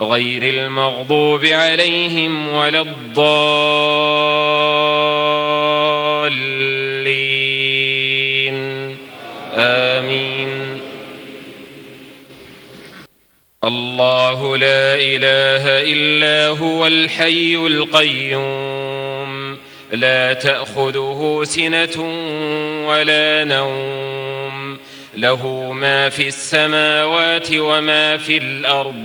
غير المغضوب عليهم ولا الضالين. آمين. الله لا إله إلا هو الحي القيوم. لا تأخذه سنة ولا نوم. له ما في السماوات وما في الأرض.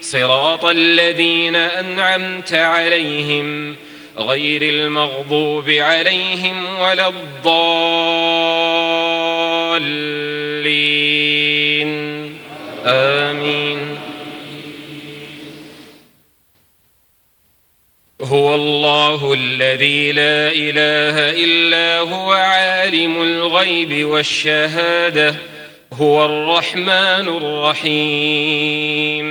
صراط الذين أنعمت عليهم غير المغضوب عليهم ولا الضالين. آمين. هو الله الذي لا إله إلا هو عالم الغيب والشهادة هو الرحمن الرحيم.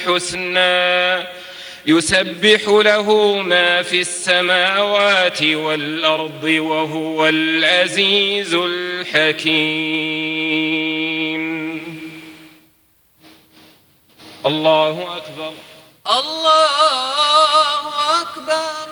الحسنى يسبح له ما في السماوات والأرض وهو العزيز الحكيم. الله أكبر. الله أكبر.